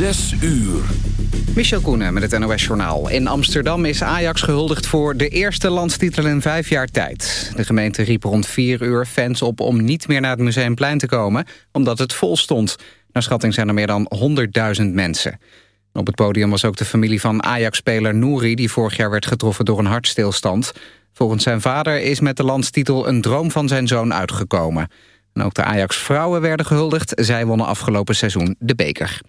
Zes uur. Michel Koenen met het NOS-journaal. In Amsterdam is Ajax gehuldigd voor de eerste landstitel in vijf jaar tijd. De gemeente riep rond vier uur fans op om niet meer naar het Museumplein te komen... omdat het vol stond. Naar schatting zijn er meer dan 100.000 mensen. Op het podium was ook de familie van Ajax-speler Nouri... die vorig jaar werd getroffen door een hartstilstand. Volgens zijn vader is met de landstitel een droom van zijn zoon uitgekomen. En ook de Ajax-vrouwen werden gehuldigd. Zij wonnen afgelopen seizoen de beker.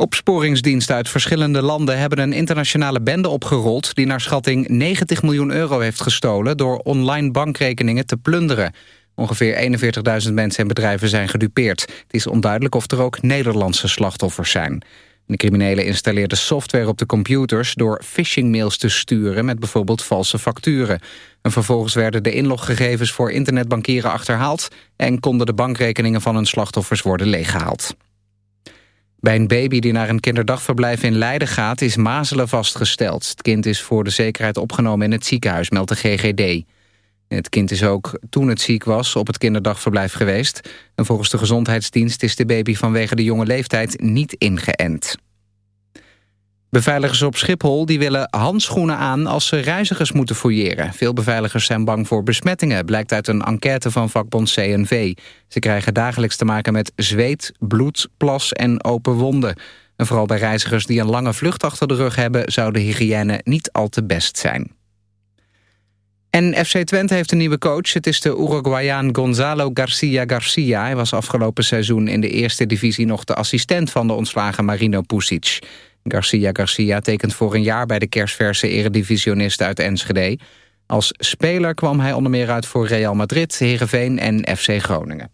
Opsporingsdiensten uit verschillende landen hebben een internationale bende opgerold... die naar schatting 90 miljoen euro heeft gestolen... door online bankrekeningen te plunderen. Ongeveer 41.000 mensen en bedrijven zijn gedupeerd. Het is onduidelijk of er ook Nederlandse slachtoffers zijn. De criminelen installeerden software op de computers... door phishingmails te sturen met bijvoorbeeld valse facturen. En vervolgens werden de inloggegevens voor internetbankieren achterhaald... en konden de bankrekeningen van hun slachtoffers worden leeggehaald. Bij een baby die naar een kinderdagverblijf in Leiden gaat... is mazelen vastgesteld. Het kind is voor de zekerheid opgenomen in het ziekenhuis, meldt de GGD. Het kind is ook, toen het ziek was, op het kinderdagverblijf geweest. En volgens de gezondheidsdienst is de baby vanwege de jonge leeftijd niet ingeënt. Beveiligers op Schiphol die willen handschoenen aan als ze reizigers moeten fouilleren. Veel beveiligers zijn bang voor besmettingen, blijkt uit een enquête van vakbond CNV. Ze krijgen dagelijks te maken met zweet, bloed, plas en open wonden. En vooral bij reizigers die een lange vlucht achter de rug hebben... zou de hygiëne niet al te best zijn. En FC Twente heeft een nieuwe coach. Het is de Uruguayaan Gonzalo Garcia Garcia. Hij was afgelopen seizoen in de eerste divisie nog de assistent van de ontslagen Marino Pusic. Garcia Garcia tekent voor een jaar bij de kerstverse eredivisionist uit Enschede. Als speler kwam hij onder meer uit voor Real Madrid, Heerenveen en FC Groningen.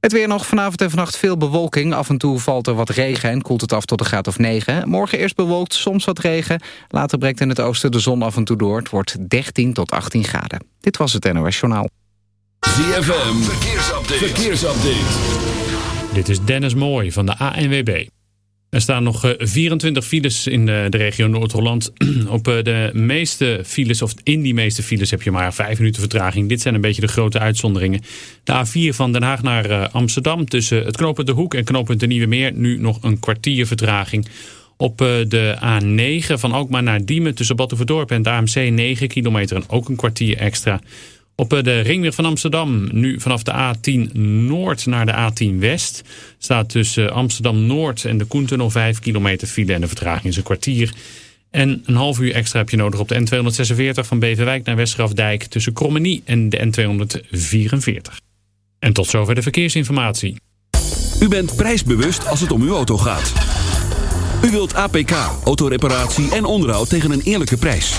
Het weer nog vanavond en vannacht veel bewolking. Af en toe valt er wat regen en koelt het af tot een graad of 9. Morgen eerst bewolkt, soms wat regen. Later breekt in het oosten de zon af en toe door. Het wordt 13 tot 18 graden. Dit was het NOS Journaal. ZFM, verkeersupdate. verkeersupdate. Dit is Dennis Mooij van de ANWB. Er staan nog 24 eh, files in de, de regio Noord-Holland. Op eh, de meeste files, of in die meeste files, heb je maar 5 minuten vertraging. Dit zijn een beetje de grote uitzonderingen. De A4 van Den Haag naar eh, Amsterdam tussen het knooppunt De Hoek en knooppunt De Nieuwe Meer. Nu nog een kwartier vertraging. Op de A9 van Alkmaar naar Diemen tussen Batuverdorp en de AMC 9 kilometer en ook een kwartier extra. Op eh, de ringweg van Amsterdam, nu vanaf de A10 Noord naar de A10 West... staat tussen Amsterdam Noord en de Koentunnel 5 kilometer file... en de vertraging is een kwartier. En een half uur extra heb je nodig op de N246 van Beverwijk naar Westgrafdijk... tussen Krommenie en de N244. En tot zover de verkeersinformatie. U bent prijsbewust als het om uw auto gaat. U wilt APK, autoreparatie en onderhoud tegen een eerlijke prijs.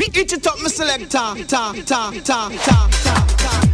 Eat it up, my selector. Ta, ta, ta, ta, ta, ta.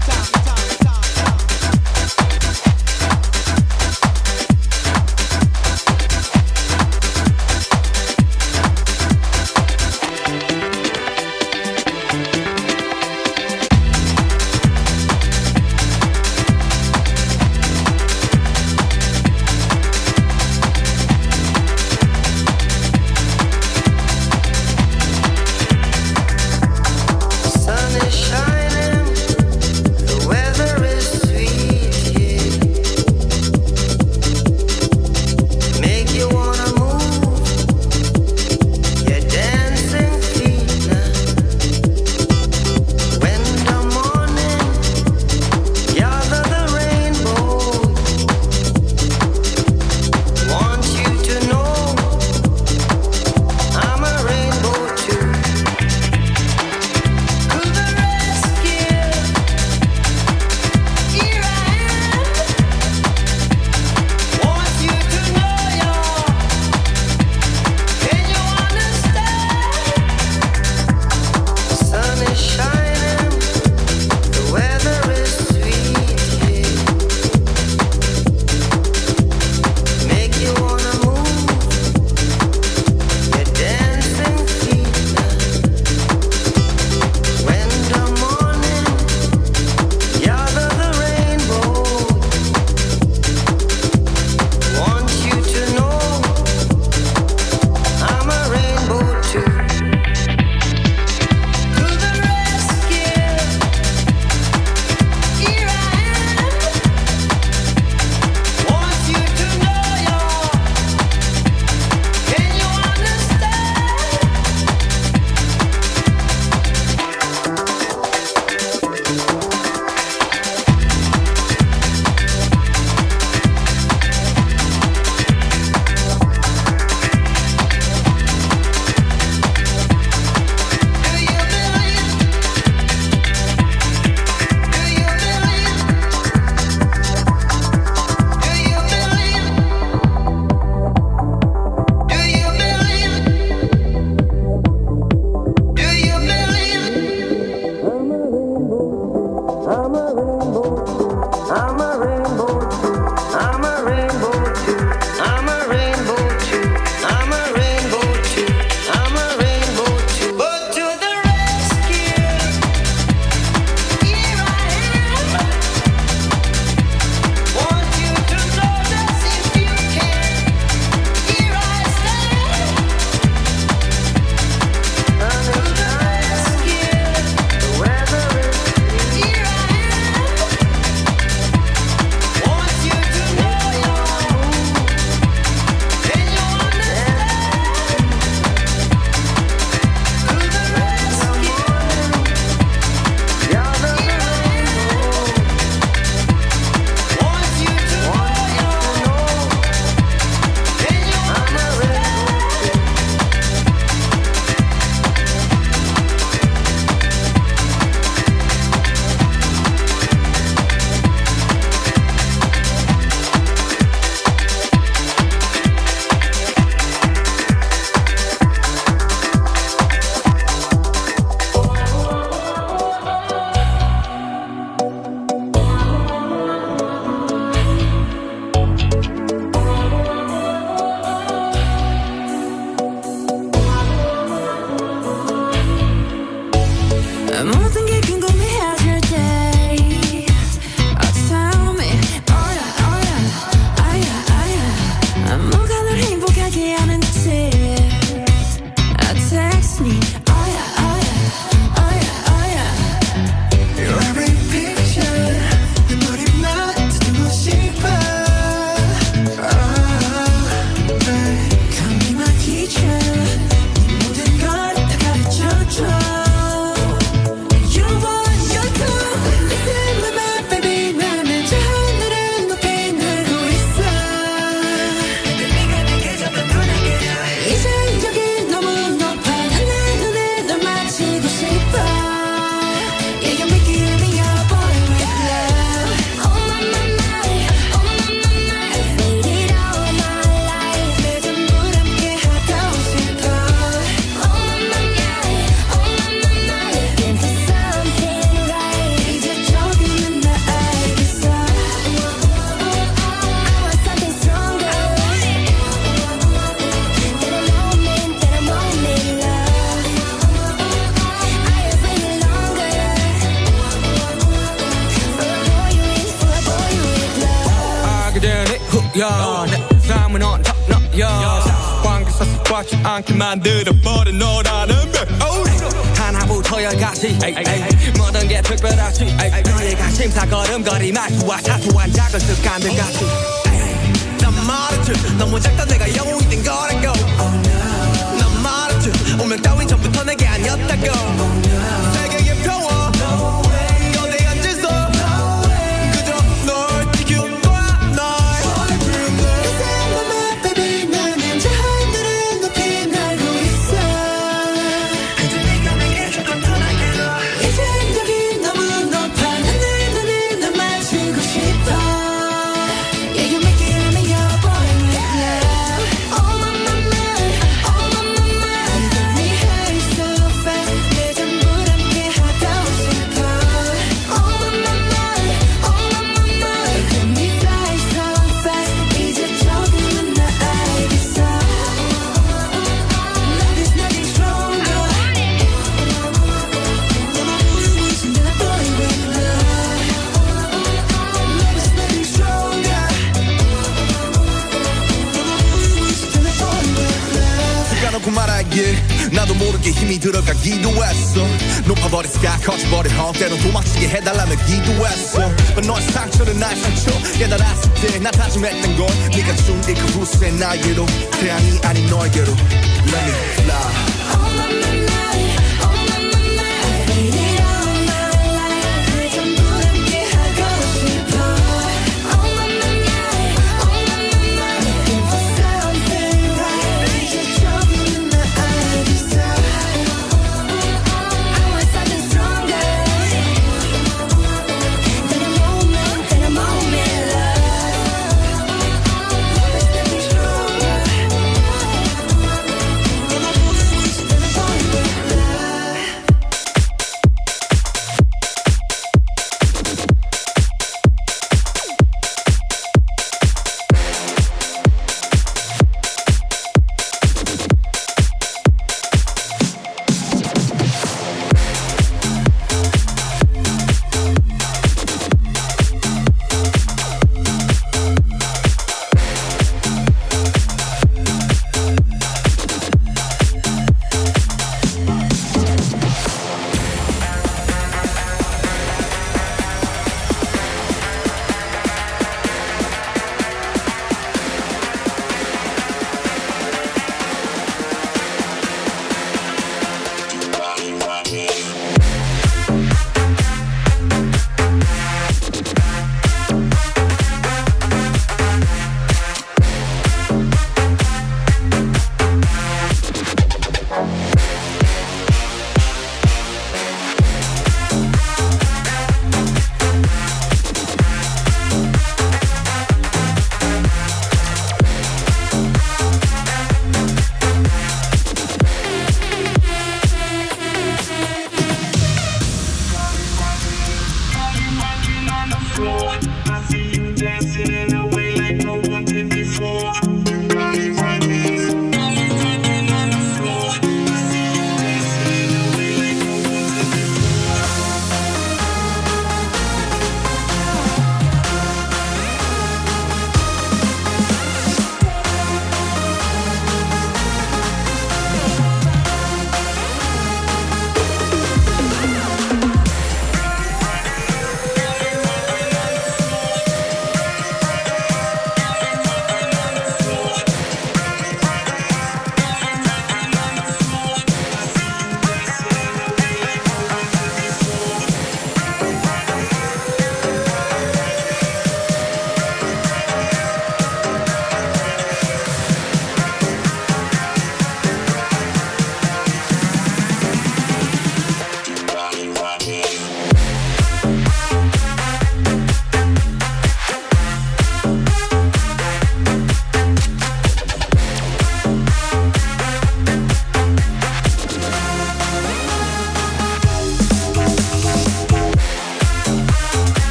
Amour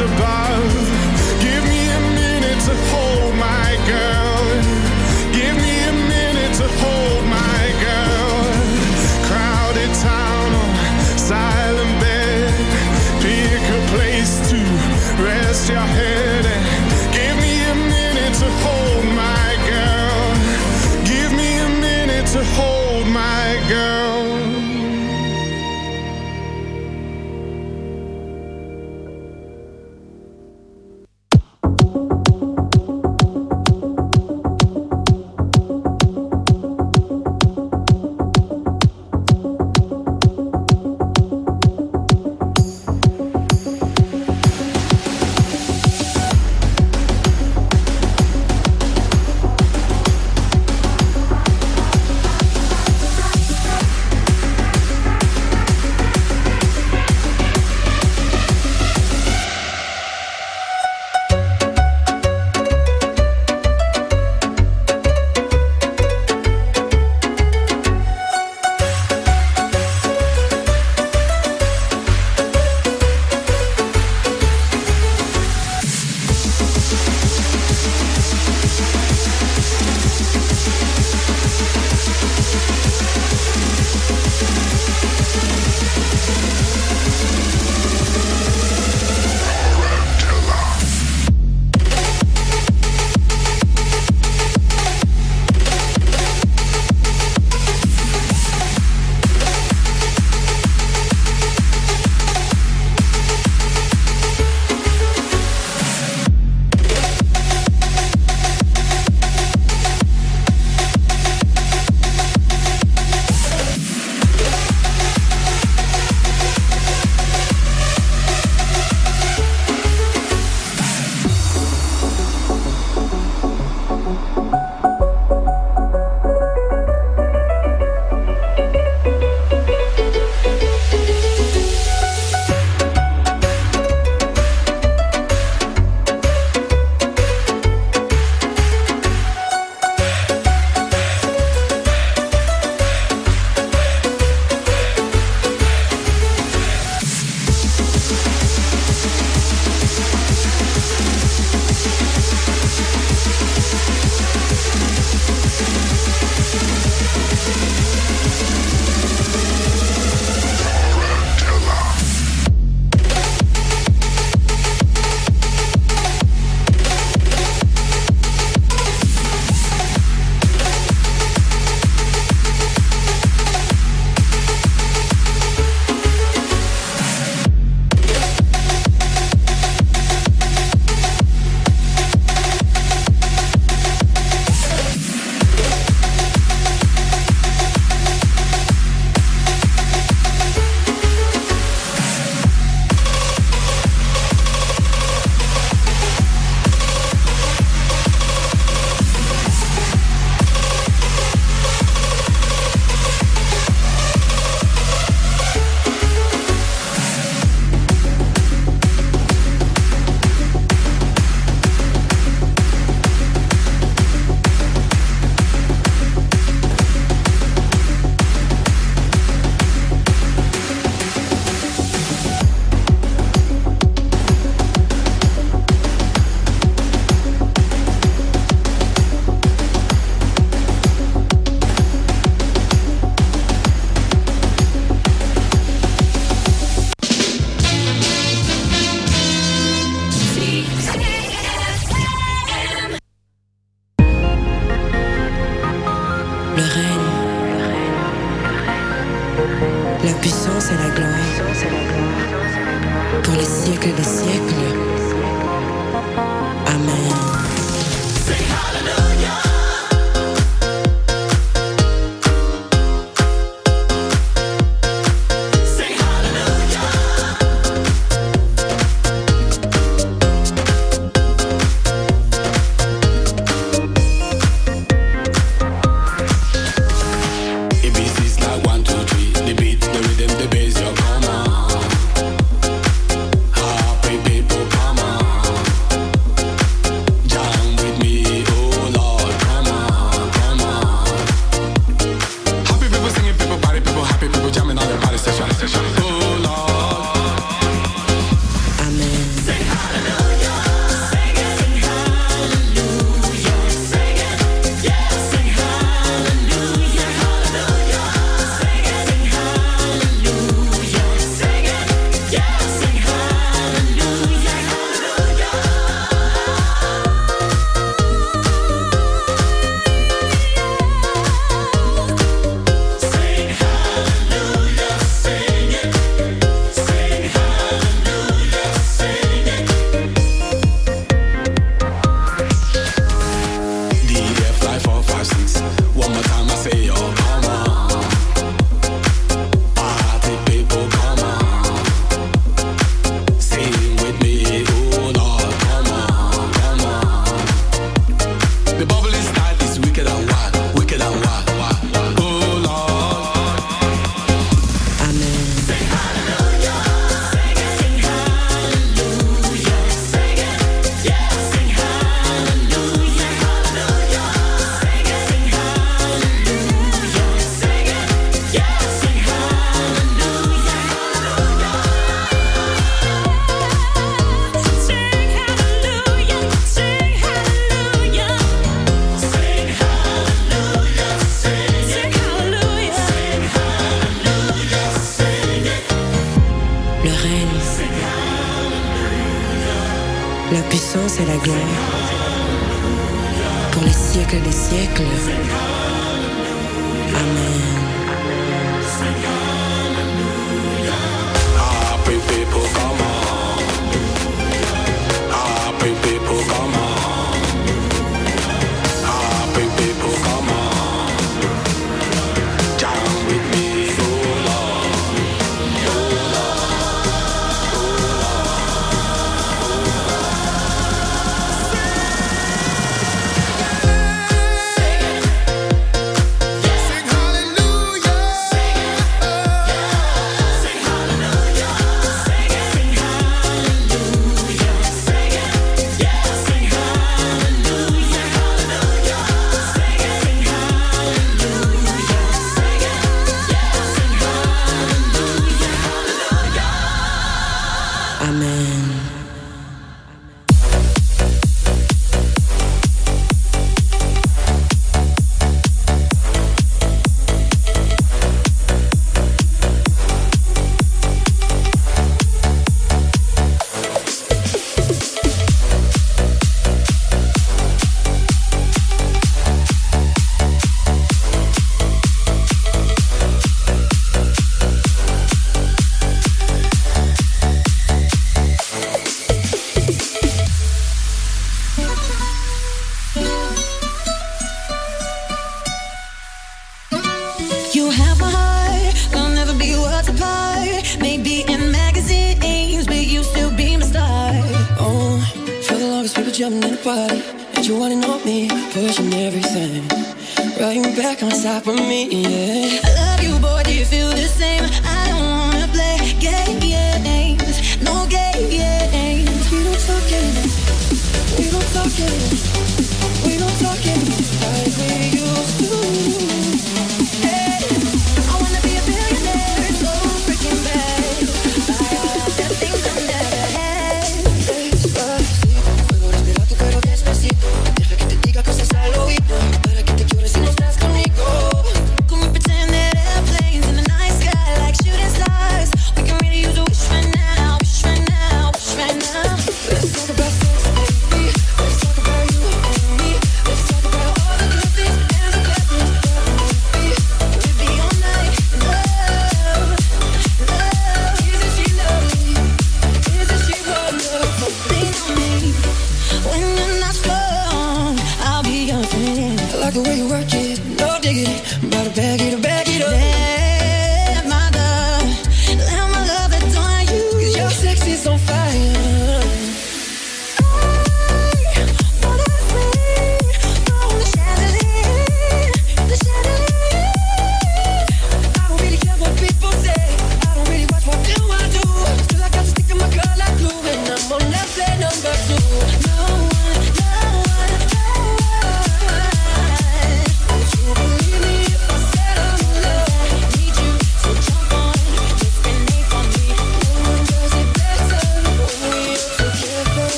Above.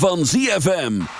Van ZFM.